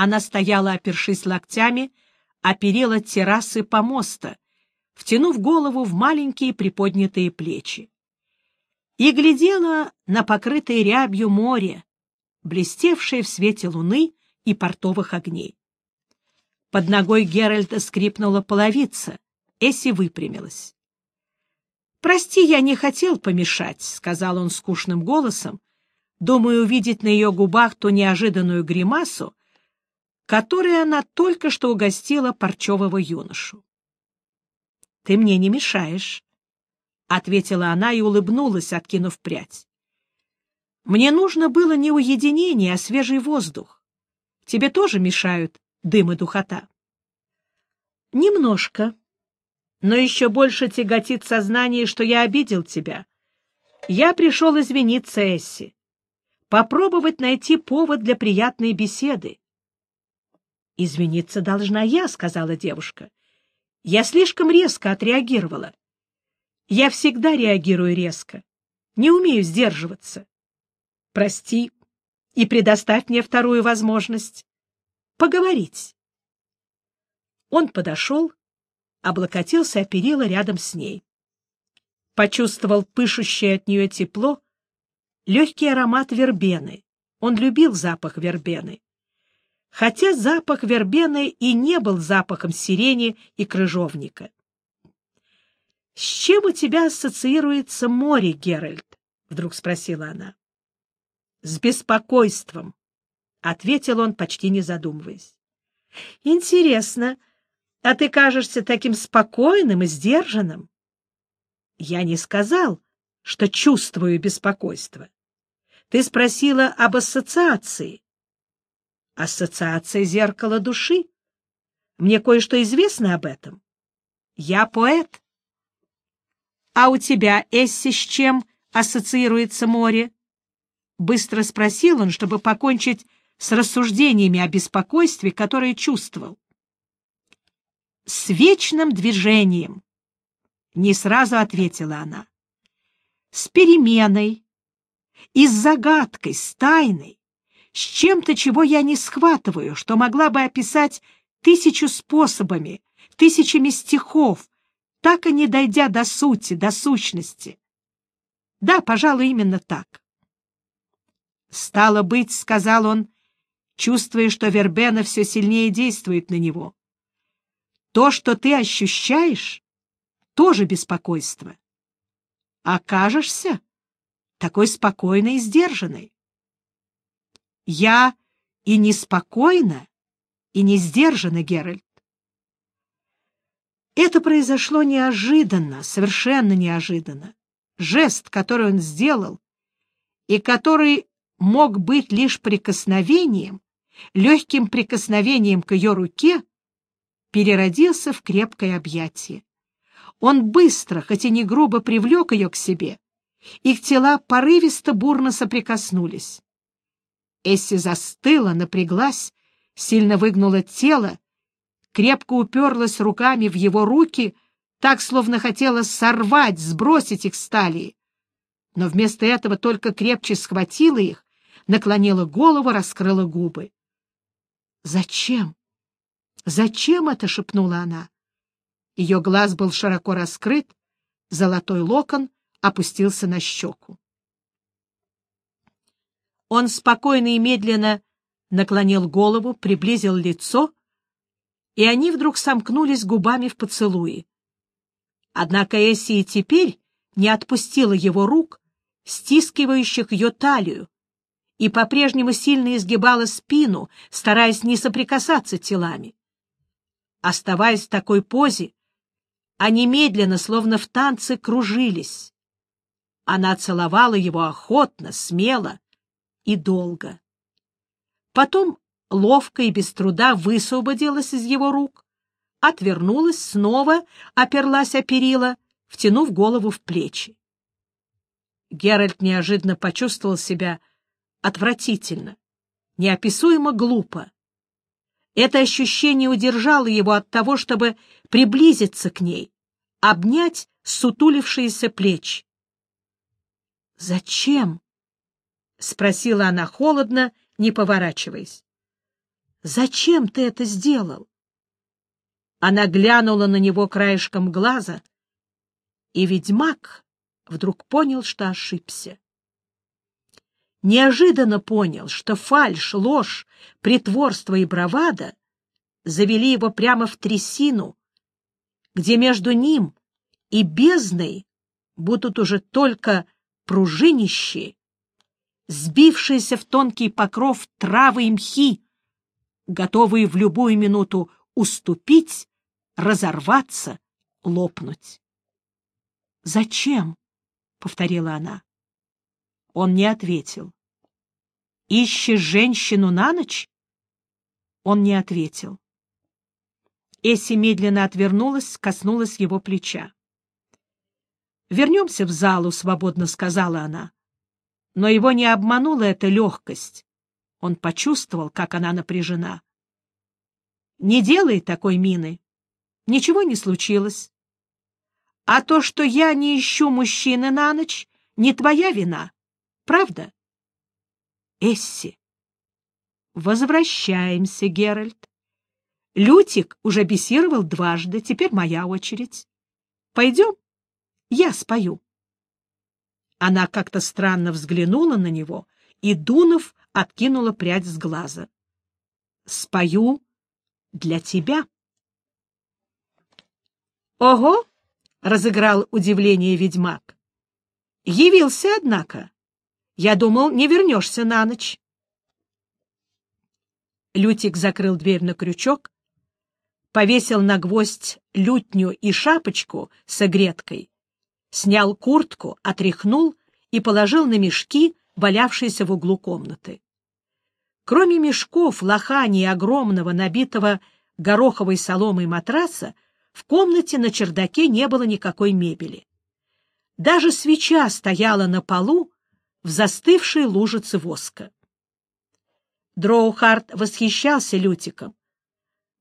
Она стояла, опершись локтями, оперила террасы помоста, втянув голову в маленькие приподнятые плечи. И глядела на покрытое рябью море, блестевшее в свете луны и портовых огней. Под ногой Геральта скрипнула половица. Эсси выпрямилась. «Прости, я не хотел помешать», — сказал он скучным голосом, думая увидеть на ее губах ту неожиданную гримасу, которой она только что угостила парчевого юношу. «Ты мне не мешаешь», — ответила она и улыбнулась, откинув прядь. «Мне нужно было не уединение, а свежий воздух. Тебе тоже мешают дым и духота?» «Немножко», но еще больше тяготит сознание, что я обидел тебя. Я пришел извиниться, Эсси. Попробовать найти повод для приятной беседы. «Извиниться должна я», — сказала девушка. «Я слишком резко отреагировала. Я всегда реагирую резко. Не умею сдерживаться. Прости и предоставь мне вторую возможность. Поговорить». Он подошел облокотился о перила рядом с ней. Почувствовал пышущее от нее тепло, легкий аромат вербены. Он любил запах вербены. Хотя запах вербены и не был запахом сирени и крыжовника. «С чем у тебя ассоциируется море, Геральт?» — вдруг спросила она. «С беспокойством», — ответил он, почти не задумываясь. «Интересно, а ты кажешься таким спокойным и сдержанным. Я не сказал, что чувствую беспокойство. Ты спросила об ассоциации. Ассоциация зеркала души. Мне кое-что известно об этом. Я поэт. А у тебя, Эсси, с чем ассоциируется море? Быстро спросил он, чтобы покончить с рассуждениями о беспокойстве, которое чувствовал с вечным движением. Не сразу ответила она. С переменой и с загадкой, с тайной, с чем-то, чего я не схватываю, что могла бы описать тысячу способами, тысячами стихов, так и не дойдя до сути, до сущности. Да, пожалуй, именно так. «Стало быть», — сказал он, чувствуя, что Вербена все сильнее действует на него. То, что ты ощущаешь, тоже беспокойство. Окажешься такой спокойной и сдержанной. Я и неспокойна, и не сдержана, Геральт. Это произошло неожиданно, совершенно неожиданно. Жест, который он сделал, и который мог быть лишь прикосновением, легким прикосновением к ее руке, переродился в крепкое объятие. Он быстро, хотя не грубо, привлек ее к себе. Их тела порывисто бурно соприкоснулись. Эсси застыла, напряглась, сильно выгнула тело, крепко уперлась руками в его руки, так, словно хотела сорвать, сбросить их с талии. Но вместо этого только крепче схватила их, наклонила голову, раскрыла губы. «Зачем?» «Зачем это?» — шепнула она. Ее глаз был широко раскрыт, золотой локон опустился на щеку. Он спокойно и медленно наклонил голову, приблизил лицо, и они вдруг сомкнулись губами в поцелуе. Однако Эсси и теперь не отпустила его рук, стискивающих ее талию, и по-прежнему сильно изгибала спину, стараясь не соприкасаться телами. Оставаясь в такой позе, они медленно, словно в танце, кружились. Она целовала его охотно, смело и долго. Потом ловко и без труда высвободилась из его рук, отвернулась, снова оперлась о перила, втянув голову в плечи. Геральт неожиданно почувствовал себя отвратительно, неописуемо глупо. Это ощущение удержало его от того, чтобы приблизиться к ней, обнять сутулившиеся плечи. «Зачем?» — спросила она холодно, не поворачиваясь. Зачем ты это сделал? Она глянула на него краешком глаза, и ведьмак вдруг понял, что ошибся. Неожиданно понял, что фальшь, ложь, притворство и бравада завели его прямо в трясину, где между ним и бездной будут уже только пружинищие, сбившиеся в тонкий покров травы и мхи, готовые в любую минуту уступить, разорваться, лопнуть. «Зачем?» — повторила она. Он не ответил. «Ищешь женщину на ночь?» Он не ответил. Эсси медленно отвернулась, коснулась его плеча. «Вернемся в залу», — свободно сказала она. Но его не обманула эта легкость. Он почувствовал, как она напряжена. «Не делай такой мины. Ничего не случилось. А то, что я не ищу мужчины на ночь, не твоя вина. Правда?» «Эсси». «Возвращаемся, Геральт. Лютик уже бесировал дважды, теперь моя очередь. Пойдем, я спою. Она как-то странно взглянула на него, и Дунов откинула прядь с глаза. «Спою для тебя». «Ого!» — разыграл удивление ведьмак. «Явился, однако. Я думал, не вернешься на ночь». Лютик закрыл дверь на крючок, повесил на гвоздь лютню и шапочку с огреткой, снял куртку, отряхнул и положил на мешки, валявшиеся в углу комнаты. Кроме мешков, лохани и огромного, набитого гороховой соломой матраса, в комнате на чердаке не было никакой мебели. Даже свеча стояла на полу в застывшей лужице воска. Дроухард восхищался Лютиком,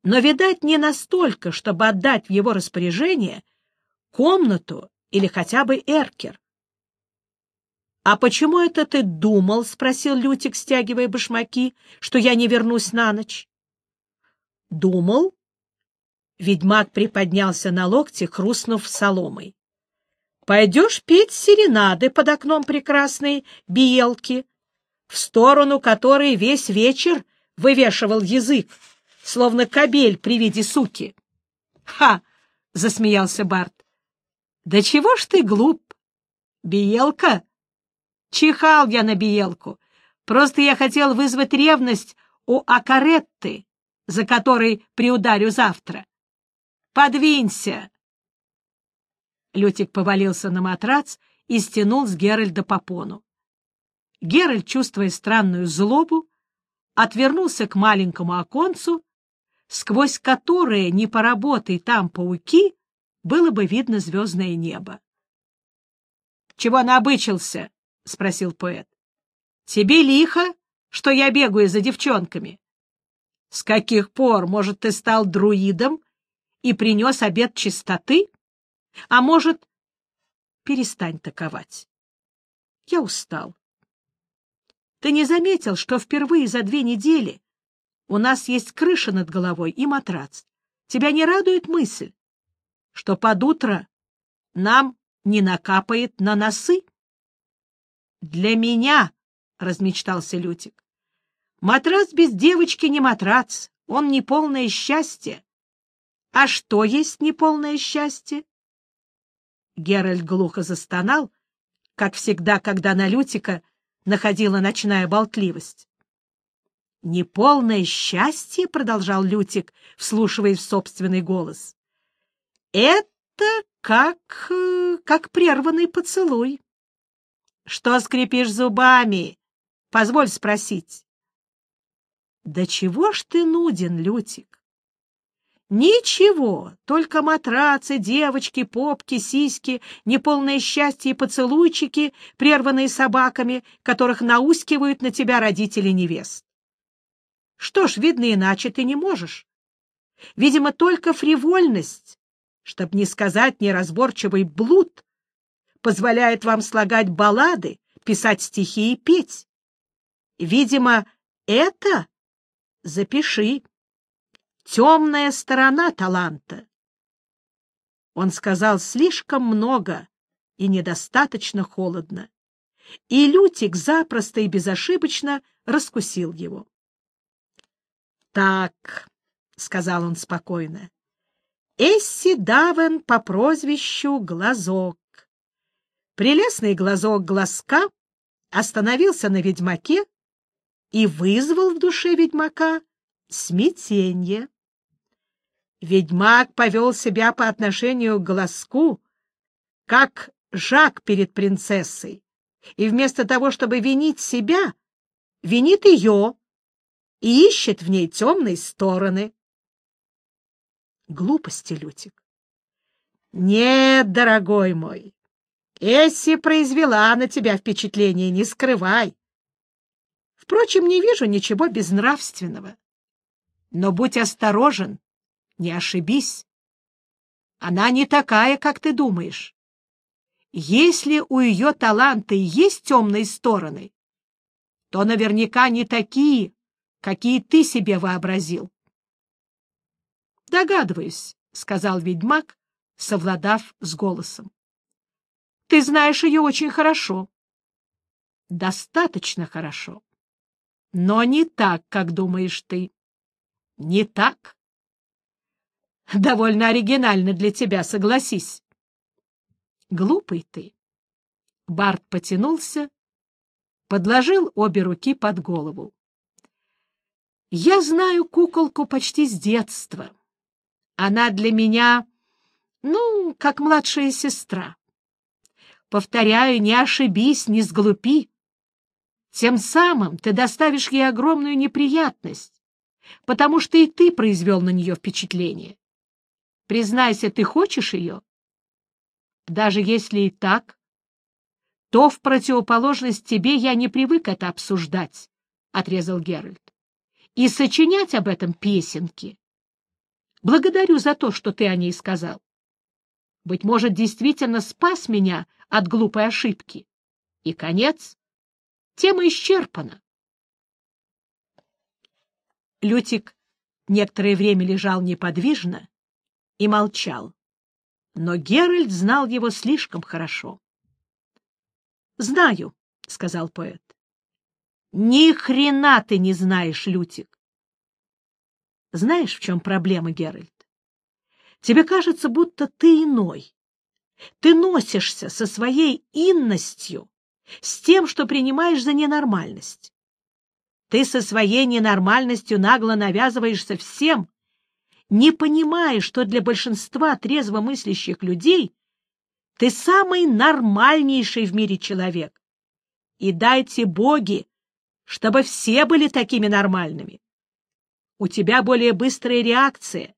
но, видать, не настолько, чтобы отдать в его распоряжение комнату или хотя бы эркер. — А почему это ты думал, — спросил Лютик, стягивая башмаки, — что я не вернусь на ночь? — Думал? Ведьмак приподнялся на локте, хрустнув соломой. — Пойдешь петь серенады под окном прекрасной биелки, в сторону которой весь вечер вывешивал язык, словно кобель при виде суки. — Ха! — засмеялся Барт. — Да чего ж ты глуп? Биелка? Чихал я на биелку. Просто я хотел вызвать ревность у Акаретты, за которой приударю завтра. Подвинься! Лютик повалился на матрац и стянул с Геральда попону. Геральт, чувствуя странную злобу, отвернулся к маленькому оконцу сквозь которые, не поработай там пауки, было бы видно звездное небо. — Чего набычился? — спросил поэт. — Тебе лихо, что я бегаю за девчонками? С каких пор, может, ты стал друидом и принес обет чистоты? А может, перестань таковать. Я устал. Ты не заметил, что впервые за две недели у нас есть крыша над головой и матрац. Тебя не радует мысль, что под утро нам не накапает на носы? — Для меня, — размечтался Лютик, — матрас без девочки не матрац, он не полное счастье. А что есть неполное счастье? Геральт глухо застонал, как всегда, когда на Лютика находила ночная болтливость. «Неполное счастье?» — продолжал Лютик, вслушиваясь в собственный голос. «Это как... Э, как прерванный поцелуй». «Что скрипишь зубами?» «Позволь спросить». «Да чего ж ты нуден, Лютик?» «Ничего, только матрацы, девочки, попки, сиськи, неполное счастье и поцелуйчики, прерванные собаками, которых наускивают на тебя родители невест. Что ж, видно, иначе ты не можешь. Видимо, только фривольность, чтобы не сказать неразборчивый блуд, позволяет вам слагать баллады, писать стихи и петь. Видимо, это Запиши. Темная сторона таланта. Он сказал слишком много и недостаточно холодно. И Лютик запросто и безошибочно раскусил его. — Так, — сказал он спокойно, — Эсси Давен по прозвищу Глазок. Прелестный глазок глазка остановился на ведьмаке и вызвал в душе ведьмака смятение. Ведьмак повел себя по отношению к глазку, как Жак перед принцессой, и вместо того, чтобы винить себя, винит ее и ищет в ней темные стороны. Глупости, Лютик. Нет, дорогой мой, Эсси произвела на тебя впечатление, не скрывай. Впрочем, не вижу ничего безнравственного. Но будь осторожен, не ошибись. Она не такая, как ты думаешь. Если у ее таланта есть темные стороны, то наверняка не такие, какие ты себе вообразил. — Догадываюсь, — сказал ведьмак, совладав с голосом. — Ты знаешь ее очень хорошо. — Достаточно хорошо. Но не так, как думаешь ты. Не так. Довольно оригинально для тебя, согласись. Глупый ты. Барт потянулся, подложил обе руки под голову. Я знаю куколку почти с детства. Она для меня, ну, как младшая сестра. Повторяю, не ошибись, не сглупи. Тем самым ты доставишь ей огромную неприятность, потому что и ты произвел на нее впечатление. Признайся, ты хочешь ее? Даже если и так, то в противоположность тебе я не привык это обсуждать, — отрезал Геральт, — и сочинять об этом песенки. Благодарю за то, что ты о ней сказал. Быть может, действительно спас меня от глупой ошибки. И конец. Тема исчерпана. Лютик некоторое время лежал неподвижно, и молчал. Но Геральт знал его слишком хорошо. — Знаю, — сказал поэт. — Ни хрена ты не знаешь, Лютик. Знаешь, в чем проблема, Геральт? Тебе кажется, будто ты иной. Ты носишься со своей инностью, с тем, что принимаешь за ненормальность. Ты со своей ненормальностью нагло навязываешься всем, не понимая, что для большинства трезвомыслящих людей ты самый нормальнейший в мире человек. И дайте боги, чтобы все были такими нормальными. У тебя более быстрая реакция,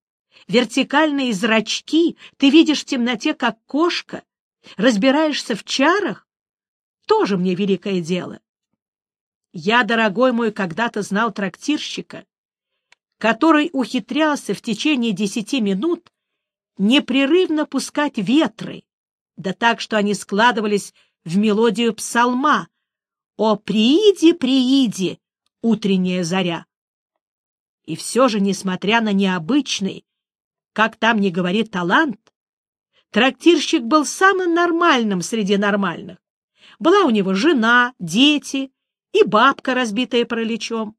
вертикальные зрачки, ты видишь в темноте, как кошка, разбираешься в чарах, тоже мне великое дело. Я, дорогой мой, когда-то знал трактирщика, который ухитрялся в течение десяти минут непрерывно пускать ветры, да так, что они складывались в мелодию псалма. «О, прииди, прииди, утренняя заря!» И все же, несмотря на необычный, как там не говорит талант, трактирщик был самым нормальным среди нормальных. Была у него жена, дети и бабка, разбитая параличом.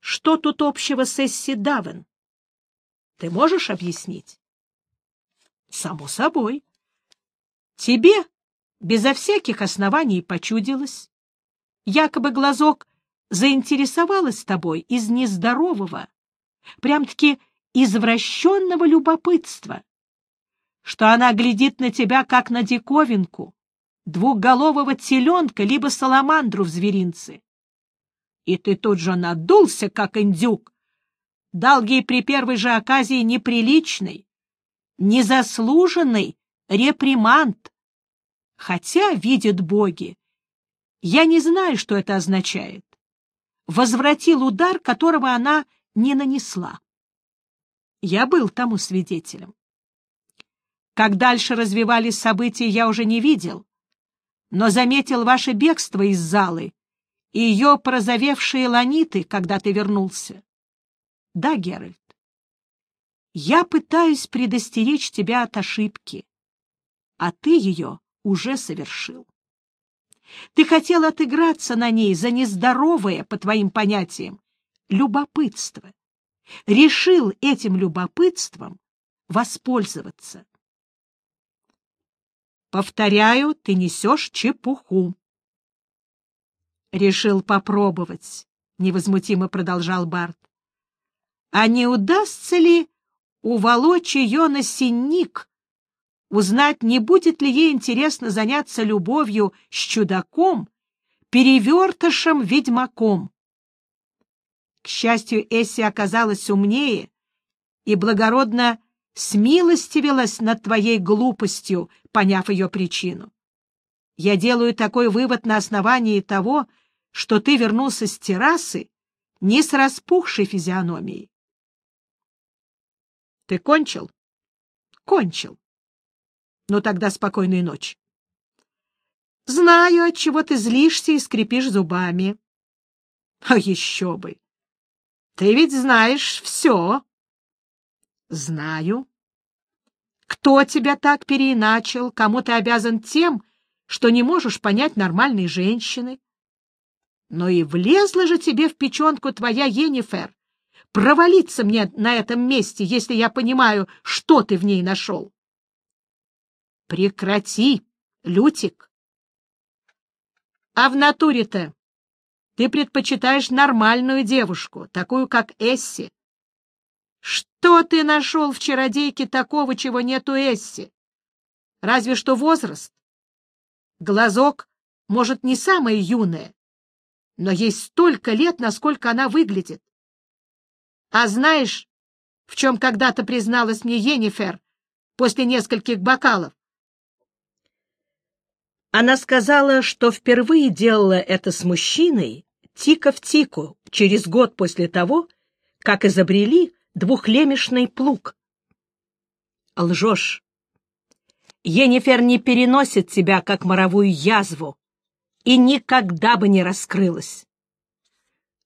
Что тут общего с Эсси Давен? Ты можешь объяснить? Само собой. Тебе безо всяких оснований почудилось. Якобы глазок заинтересовалась тобой из нездорового, прям-таки извращенного любопытства, что она глядит на тебя, как на диковинку, двухголового теленка либо саламандру в зверинце и ты тут же надулся, как индюк, дал ей при первой же оказии неприличный, незаслуженный реприманд. Хотя, видят боги, я не знаю, что это означает. Возвратил удар, которого она не нанесла. Я был тому свидетелем. Как дальше развивались события, я уже не видел, но заметил ваше бегство из залы и ее прозовевшие ланиты, когда ты вернулся. Да, Геральт, я пытаюсь предостеречь тебя от ошибки, а ты ее уже совершил. Ты хотел отыграться на ней за нездоровое, по твоим понятиям, любопытство. Решил этим любопытством воспользоваться. Повторяю, ты несешь чепуху. Решил попробовать, — невозмутимо продолжал Барт. А не удастся ли уволочь ее на синник, узнать, не будет ли ей интересно заняться любовью с чудаком, перевертышем-ведьмаком? К счастью, Эсси оказалась умнее и благородно смилостивилась над твоей глупостью, поняв ее причину. Я делаю такой вывод на основании того, что ты вернулся с террасы не с распухшей физиономией. Ты кончил? Кончил. Ну тогда спокойной ночи. Знаю, от чего ты злишься и скрипишь зубами. А еще бы! Ты ведь знаешь все. Знаю. Кто тебя так переиначил, кому ты обязан тем, что не можешь понять нормальной женщины? Но и влезла же тебе в печенку твоя Енифер. Провалиться мне на этом месте, если я понимаю, что ты в ней нашел. Прекрати, Лютик. А в натуре-то ты предпочитаешь нормальную девушку, такую, как Эсси. Что ты нашел в чародейке такого, чего нет у Эсси? Разве что возраст. Глазок, может, не самая юная, но ей столько лет, насколько она выглядит. А знаешь, в чем когда-то призналась мне Енифер после нескольких бокалов? Она сказала, что впервые делала это с мужчиной тика в тику через год после того, как изобрели двухлемешный плуг. Лжешь. Енифер не переносит тебя, как моровую язву, и никогда бы не раскрылась.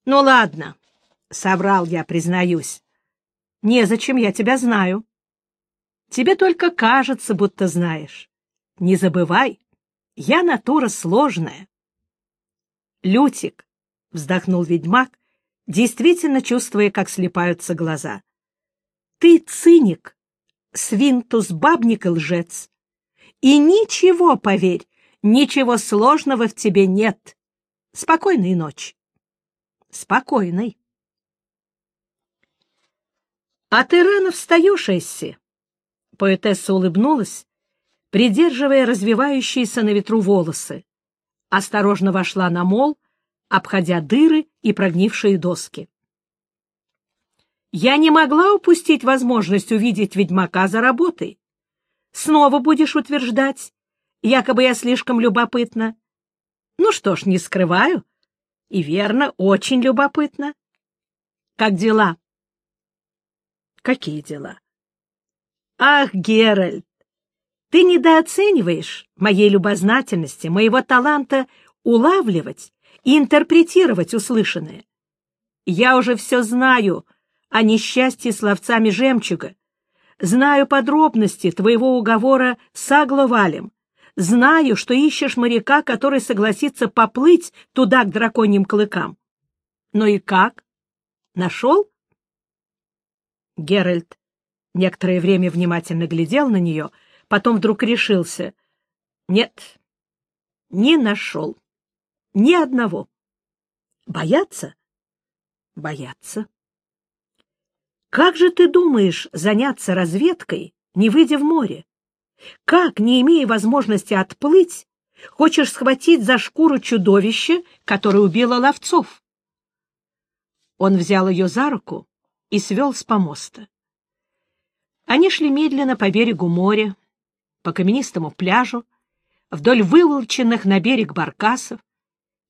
Ну ладно, — соврал я, признаюсь. Незачем, я тебя знаю. Тебе только кажется, будто знаешь. Не забывай, я натура сложная. Лютик, — вздохнул ведьмак, действительно чувствуя, как слепаются глаза. Ты циник, свинтус-бабник и лжец. И ничего, поверь, ничего сложного в тебе нет. Спокойной ночи. Спокойной. А ты рано встаешь, Эсси. Поэтесса улыбнулась, придерживая развивающиеся на ветру волосы. Осторожно вошла на мол, обходя дыры и прогнившие доски. Я не могла упустить возможность увидеть ведьмака за работой. Снова будешь утверждать, якобы я слишком любопытна. Ну что ж, не скрываю. И верно, очень любопытно. Как дела? Какие дела? Ах, Геральт, ты недооцениваешь моей любознательности, моего таланта улавливать и интерпретировать услышанное. Я уже все знаю о несчастье с ловцами жемчуга, знаю подробности твоего уговора с Агловалем, знаю, что ищешь моряка, который согласится поплыть туда к драконьим клыкам. Ну и как? Нашел? Геральт некоторое время внимательно глядел на нее, потом вдруг решился. Нет, не нашел. Ни одного. Бояться? Бояться. Как же ты думаешь заняться разведкой, не выйдя в море? Как, не имея возможности отплыть, хочешь схватить за шкуру чудовище, которое убило ловцов? Он взял ее за руку и свел с помоста. Они шли медленно по берегу моря, по каменистому пляжу, вдоль выволченных на берег баркасов,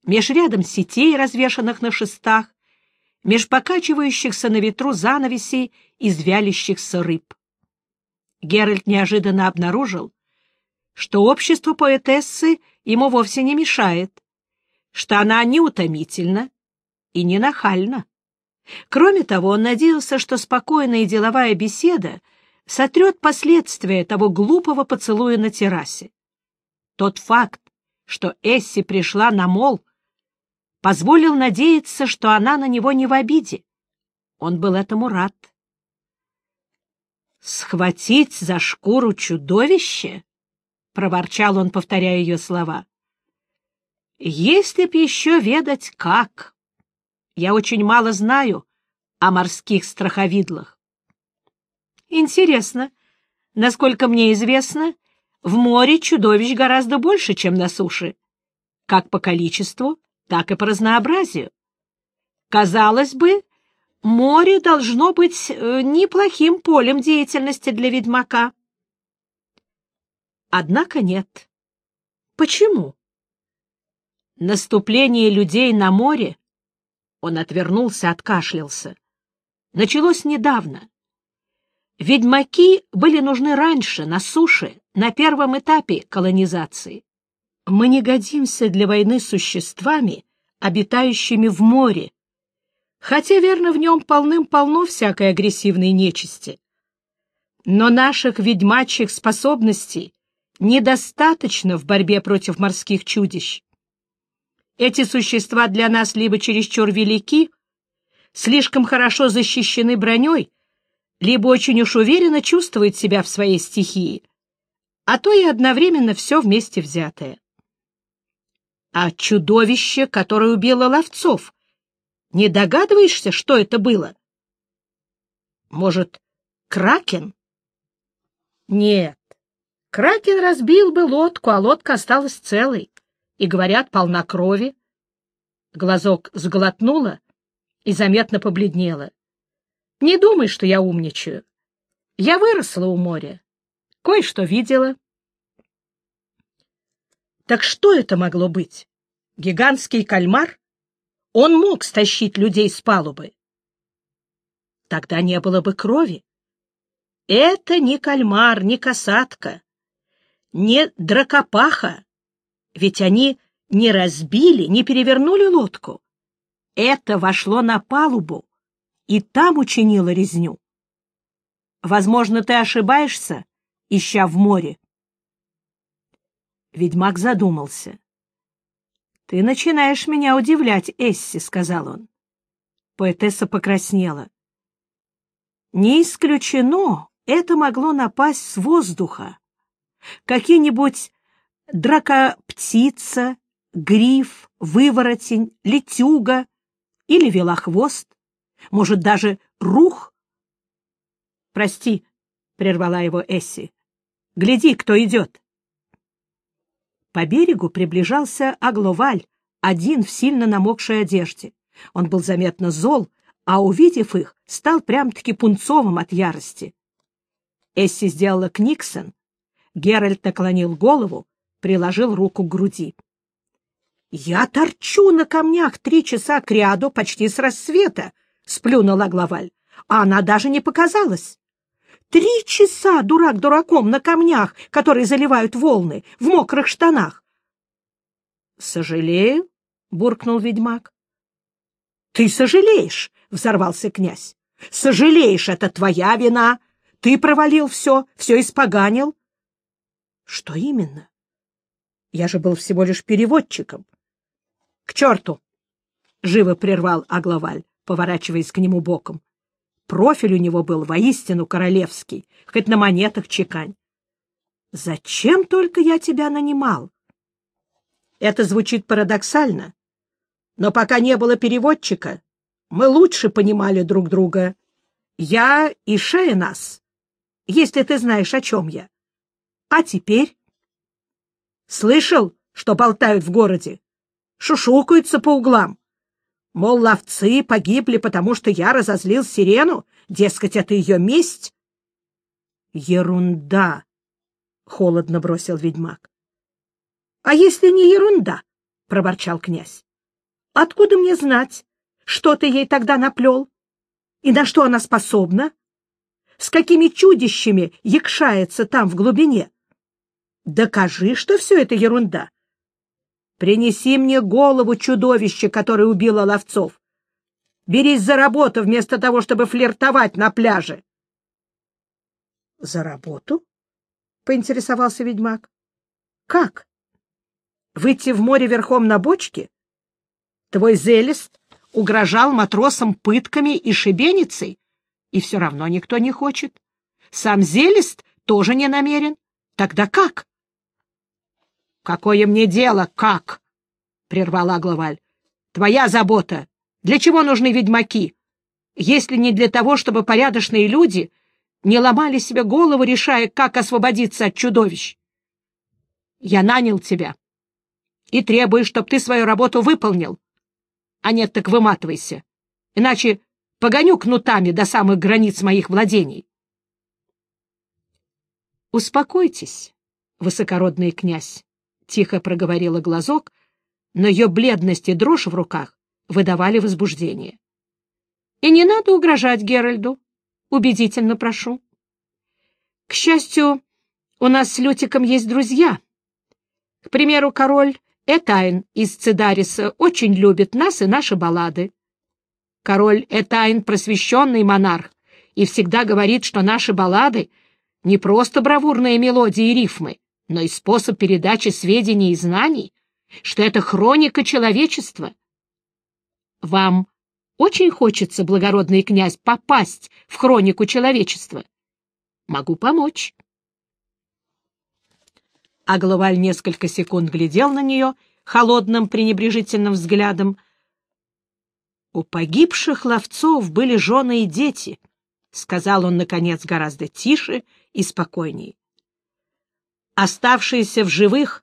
меж рядом сетей, развешанных на шестах, меж покачивающихся на ветру занавесей из вялящихся рыб. Геральт неожиданно обнаружил, что общество поэтессы ему вовсе не мешает, что она неутомительна и не нахальна. Кроме того, он надеялся, что спокойная и деловая беседа сотрет последствия того глупого поцелуя на террасе. Тот факт, что Эсси пришла на мол, позволил надеяться, что она на него не в обиде. Он был этому рад. «Схватить за шкуру чудовище?» — проворчал он, повторяя ее слова. «Если б еще ведать, как. Я очень мало знаю о морских страховидлах. Интересно, насколько мне известно, в море чудовищ гораздо больше, чем на суше, как по количеству, так и по разнообразию. Казалось бы, море должно быть э, неплохим полем деятельности для ведьмака. Однако нет. Почему? Наступление людей на море, он отвернулся, откашлялся, началось недавно. Ведьмаки были нужны раньше, на суше, на первом этапе колонизации. Мы не годимся для войны с существами, обитающими в море, хотя, верно, в нем полным-полно всякой агрессивной нечисти. Но наших ведьмачьих способностей недостаточно в борьбе против морских чудищ. Эти существа для нас либо чересчур велики, слишком хорошо защищены броней, либо очень уж уверенно чувствует себя в своей стихии, а то и одновременно все вместе взятое. А чудовище, которое убило ловцов, не догадываешься, что это было? Может, кракен? Нет, кракен разбил бы лодку, а лодка осталась целой, и, говорят, полна крови. Глазок сглотнула и заметно побледнела. Не думай, что я умничаю. Я выросла у моря. Кое-что видела. Так что это могло быть? Гигантский кальмар? Он мог стащить людей с палубы. Тогда не было бы крови. Это не кальмар, не касатка, не дракопаха, ведь они не разбили, не перевернули лодку. Это вошло на палубу, и там учинила резню. Возможно, ты ошибаешься, ища в море. Ведьмак задумался. — Ты начинаешь меня удивлять, Эсси, — сказал он. Поэтесса покраснела. — Не исключено, это могло напасть с воздуха. Какие-нибудь дракоптица, гриф, выворотень, летюга или велохвост. Может, даже рух? — Прости, — прервала его Эсси. — Гляди, кто идет. По берегу приближался Агловаль, один в сильно намокшей одежде. Он был заметно зол, а, увидев их, стал прям-таки пунцовым от ярости. Эсси сделала книксон. Геральт наклонил голову, приложил руку к груди. — Я торчу на камнях три часа к ряду почти с рассвета, — сплюнула главаль. А она даже не показалась. Три часа дурак дураком на камнях, которые заливают волны, в мокрых штанах. — Сожалею, — буркнул ведьмак. — Ты сожалеешь, — взорвался князь. — Сожалеешь, это твоя вина. Ты провалил все, все испоганил. — Что именно? Я же был всего лишь переводчиком. — К черту! — живо прервал Агловаль поворачиваясь к нему боком. Профиль у него был воистину королевский, хоть на монетах чекань. «Зачем только я тебя нанимал?» Это звучит парадоксально, но пока не было переводчика, мы лучше понимали друг друга. Я и Шея нас, если ты знаешь, о чем я. А теперь? Слышал, что болтают в городе? Шушукаются по углам. Мол, ловцы погибли, потому что я разозлил сирену, дескать, это ее месть. — Ерунда! — холодно бросил ведьмак. — А если не ерунда? — проворчал князь. — Откуда мне знать, что ты ей тогда наплел? И на что она способна? С какими чудищами якшается там в глубине? Докажи, что все это ерунда. Принеси мне голову чудовища, которое убило ловцов. Берись за работу вместо того, чтобы флиртовать на пляже. — За работу? — поинтересовался ведьмак. — Как? Выйти в море верхом на бочке? Твой Зелест угрожал матросам пытками и шибеницей, и все равно никто не хочет. Сам Зелест тоже не намерен. Тогда как? — Какое мне дело, как? — прервала Главаль. — Твоя забота. Для чего нужны ведьмаки? Если не для того, чтобы порядочные люди не ломали себе голову, решая, как освободиться от чудовищ. Я нанял тебя и требую, чтобы ты свою работу выполнил. А нет, так выматывайся, иначе погоню кнутами до самых границ моих владений. Успокойтесь, высокородный князь, — тихо проговорила глазок, но ее бледность и дрожь в руках выдавали возбуждение. — И не надо угрожать Геральду. Убедительно прошу. К счастью, у нас с Лютиком есть друзья. К примеру, король Этайн из Цидариса очень любит нас и наши баллады. Король Этайн — просвещенный монарх и всегда говорит, что наши баллады — не просто бравурные мелодии и рифмы, но и способ передачи сведений и знаний, что это хроника человечества. Вам очень хочется, благородный князь, попасть в хронику человечества? Могу помочь. А несколько секунд глядел на нее холодным пренебрежительным взглядом. У погибших ловцов были жены и дети, — сказал он, наконец, гораздо тише и спокойней. Оставшиеся в живых,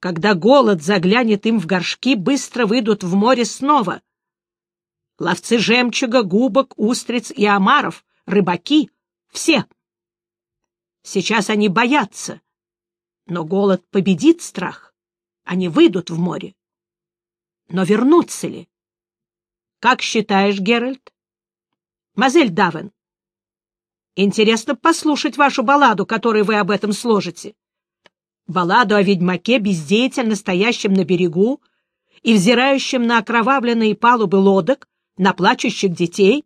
когда голод заглянет им в горшки, быстро выйдут в море снова. Ловцы жемчуга, губок, устриц и омаров, рыбаки — все. Сейчас они боятся, но голод победит страх. Они выйдут в море. Но вернутся ли? Как считаешь, Геральт? Мазель Давен, интересно послушать вашу балладу, которую вы об этом сложите балладу о ведьмаке, бездеятельно стоящем на берегу и взирающем на окровавленные палубы лодок, на плачущих детей,